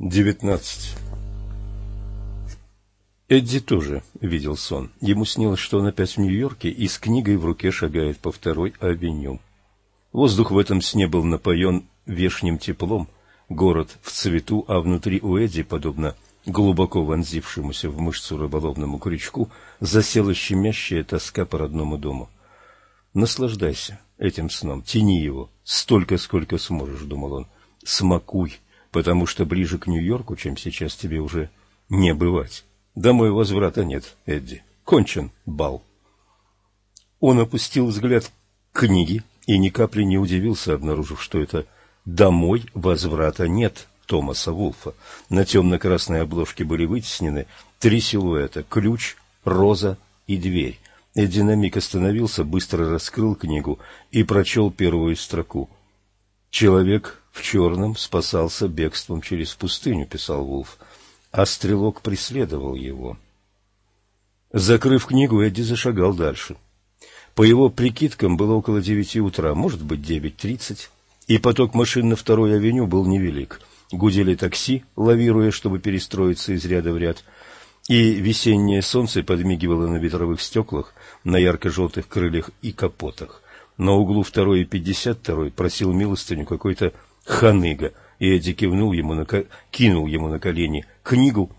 19. Эдди тоже видел сон. Ему снилось, что он опять в Нью-Йорке и с книгой в руке шагает по второй авеню. Воздух в этом сне был напоен вешним теплом, город в цвету, а внутри у Эдди, подобно глубоко вонзившемуся в мышцу рыболовному крючку, засела щемящая тоска по родному дому. «Наслаждайся этим сном, тяни его, столько, сколько сможешь», — думал он, — «смакуй» потому что ближе к Нью-Йорку, чем сейчас, тебе уже не бывать. Домой возврата нет, Эдди. Кончен бал. Он опустил взгляд к книге и ни капли не удивился, обнаружив, что это «Домой возврата нет» Томаса Вулфа. На темно-красной обложке были вытеснены три силуэта – ключ, роза и дверь. Эдди на миг остановился, быстро раскрыл книгу и прочел первую строку. Человек в черном спасался бегством через пустыню, писал Вулф, а стрелок преследовал его. Закрыв книгу, Эдди зашагал дальше. По его прикидкам было около девяти утра, может быть, девять тридцать, и поток машин на второй авеню был невелик. Гудели такси, лавируя, чтобы перестроиться из ряда в ряд, и весеннее солнце подмигивало на ветровых стеклах, на ярко-желтых крыльях и капотах. На углу второй и пятьдесят второй просил милостыню какой-то ханыга, и Эдди кивнул ему на, кинул ему на колени книгу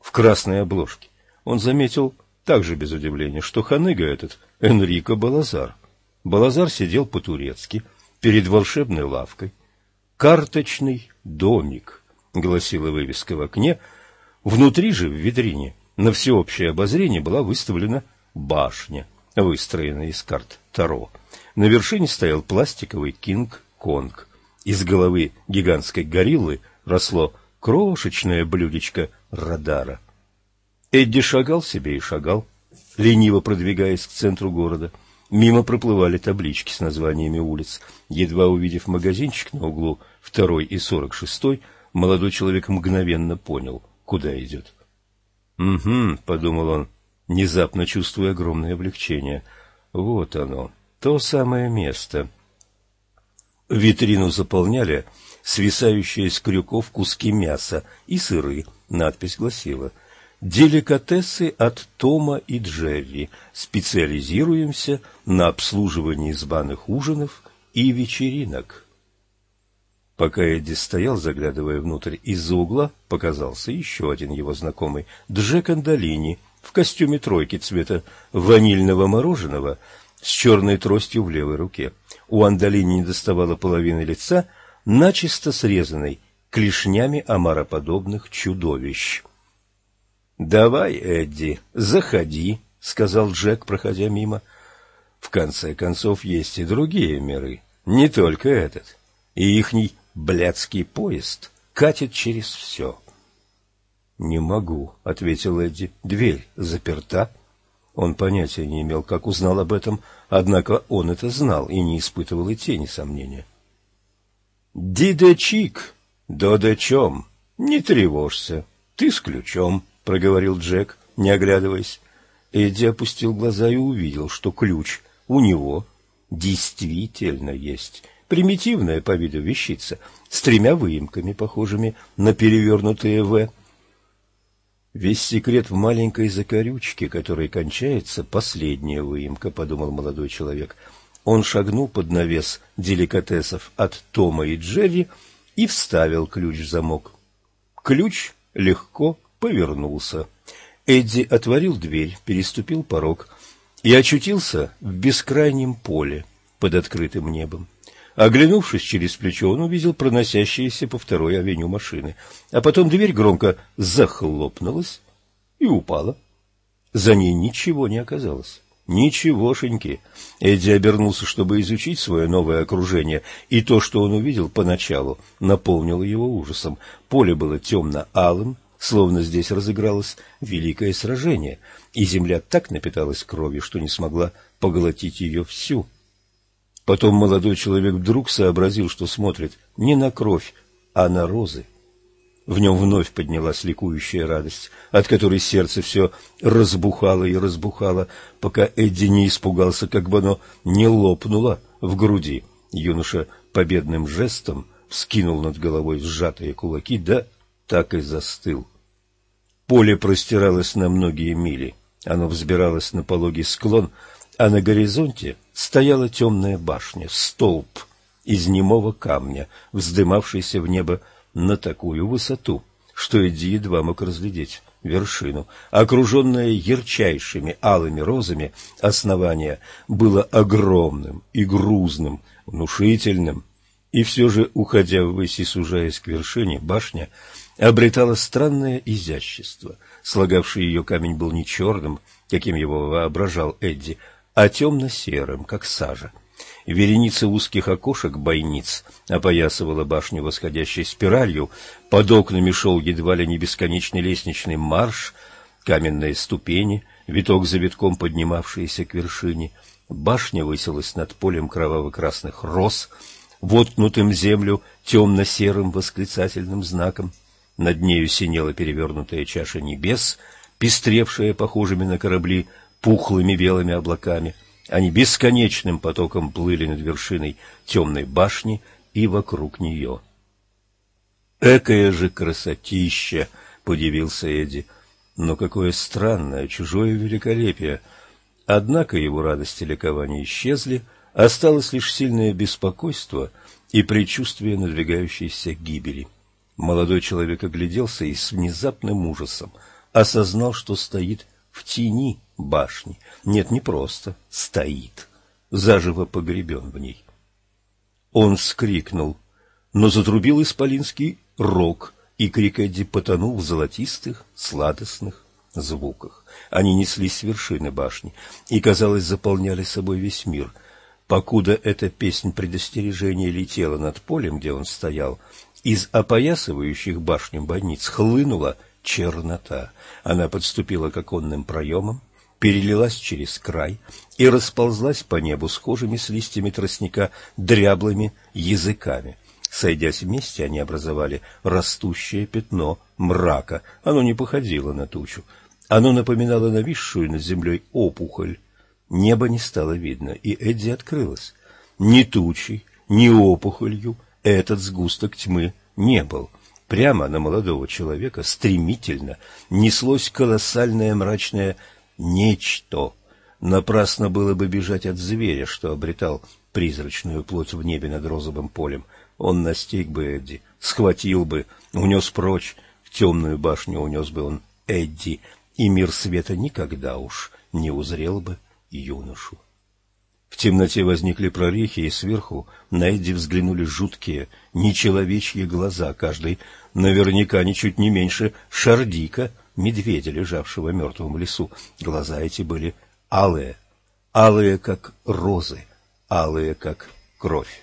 в красной обложке. Он заметил также без удивления, что ханыга этот Энрико Балазар. Балазар сидел по-турецки перед волшебной лавкой. «Карточный домик», — гласила вывеска в окне. Внутри же, в витрине, на всеобщее обозрение была выставлена башня, выстроенная из карт Таро. На вершине стоял пластиковый Кинг-Конг. Из головы гигантской гориллы росло крошечное блюдечко радара. Эдди шагал себе и шагал, лениво продвигаясь к центру города. Мимо проплывали таблички с названиями улиц. Едва увидев магазинчик на углу второй и сорок шестой, молодой человек мгновенно понял, куда идет. «Угу», — подумал он, внезапно чувствуя огромное облегчение. «Вот оно, то самое место, Витрину заполняли свисающие с крюков куски мяса и сыры. Надпись гласила «Деликатесы от Тома и Джерри. Специализируемся на обслуживании званых ужинов и вечеринок». Пока Эдди стоял, заглядывая внутрь, из-за угла показался еще один его знакомый, Джек Андолини, в костюме тройки цвета ванильного мороженого с черной тростью в левой руке. У Андалини не доставала половины лица, начисто срезанной клешнями омароподобных чудовищ. — Давай, Эдди, заходи, — сказал Джек, проходя мимо. — В конце концов, есть и другие миры, не только этот. И ихний блядский поезд катит через все. — Не могу, — ответил Эдди. — Дверь заперта. Он понятия не имел, как узнал об этом, однако он это знал и не испытывал и тени сомнения. «Дидечик, додечом, не тревожься, ты с ключом», — проговорил Джек, не оглядываясь. Эдди опустил глаза и увидел, что ключ у него действительно есть. Примитивная по виду вещица с тремя выемками, похожими на перевернутые «В», Весь секрет в маленькой закорючке, которой кончается последняя выемка, подумал молодой человек. Он шагнул под навес деликатесов от Тома и Джерри и вставил ключ в замок. Ключ легко повернулся. Эдди отворил дверь, переступил порог и очутился в бескрайнем поле под открытым небом. Оглянувшись через плечо, он увидел проносящиеся по второй авеню машины, а потом дверь громко захлопнулась и упала. За ней ничего не оказалось. Ничегошеньки. Эдди обернулся, чтобы изучить свое новое окружение, и то, что он увидел поначалу, наполнило его ужасом. Поле было темно-алым, словно здесь разыгралось великое сражение, и земля так напиталась кровью, что не смогла поглотить ее всю. Потом молодой человек вдруг сообразил, что смотрит не на кровь, а на розы. В нем вновь поднялась ликующая радость, от которой сердце все разбухало и разбухало, пока Эдди не испугался, как бы оно не лопнуло в груди. Юноша победным жестом вскинул над головой сжатые кулаки, да так и застыл. Поле простиралось на многие мили. Оно взбиралось на пологий склон, а на горизонте стояла темная башня, столб из немого камня, вздымавшийся в небо на такую высоту, что Эдди едва мог разглядеть вершину. Окруженное ярчайшими алыми розами, основание было огромным и грузным, внушительным. И все же, уходя ввысь и сужаясь к вершине, башня обретала странное изящество. Слагавший ее камень был не черным, каким его воображал Эдди, а темно-серым, как сажа. Вереница узких окошек бойниц опоясывала башню восходящей спиралью, под окнами шел едва ли не бесконечный лестничный марш, каменные ступени, виток за витком поднимавшиеся к вершине. Башня высилась над полем кроваво-красных роз, воткнутым землю темно-серым восклицательным знаком. Над нею синела перевернутая чаша небес, пестревшая похожими на корабли пухлыми белыми облаками — они бесконечным потоком плыли над вершиной темной башни и вокруг нее. «Экая же красотища!» — подивился Эдди. «Но какое странное, чужое великолепие!» Однако его радость и ликование исчезли, осталось лишь сильное беспокойство и предчувствие надвигающейся гибели. Молодой человек огляделся и с внезапным ужасом осознал, что стоит в тени башни. Нет, не просто стоит, заживо погребен в ней. Он вскрикнул, но затрубил исполинский рог, и крик Эдди потонул в золотистых, сладостных звуках. Они неслись с вершины башни и, казалось, заполняли собой весь мир. Покуда эта песнь предостережения летела над полем, где он стоял, из опоясывающих башню больниц хлынула чернота. Она подступила к оконным проемам, перелилась через край и расползлась по небу схожими с листьями тростника дряблыми языками. Сойдясь вместе, они образовали растущее пятно мрака. Оно не походило на тучу. Оно напоминало нависшую над землей опухоль. Небо не стало видно, и Эдди открылась. Ни тучей, ни опухолью этот сгусток тьмы не был. Прямо на молодого человека стремительно неслось колоссальное мрачное нечто. Напрасно было бы бежать от зверя, что обретал призрачную плоть в небе над розовым полем. Он настиг бы Эдди, схватил бы, унес прочь, в темную башню унес бы он Эдди, и мир света никогда уж не узрел бы юношу. В темноте возникли прорехи, и сверху на Эдди взглянули жуткие, нечеловечьи глаза, каждый наверняка ничуть не меньше шардика, медведя, лежавшего мертвым в лесу. Глаза эти были алые, алые, как розы, алые, как кровь.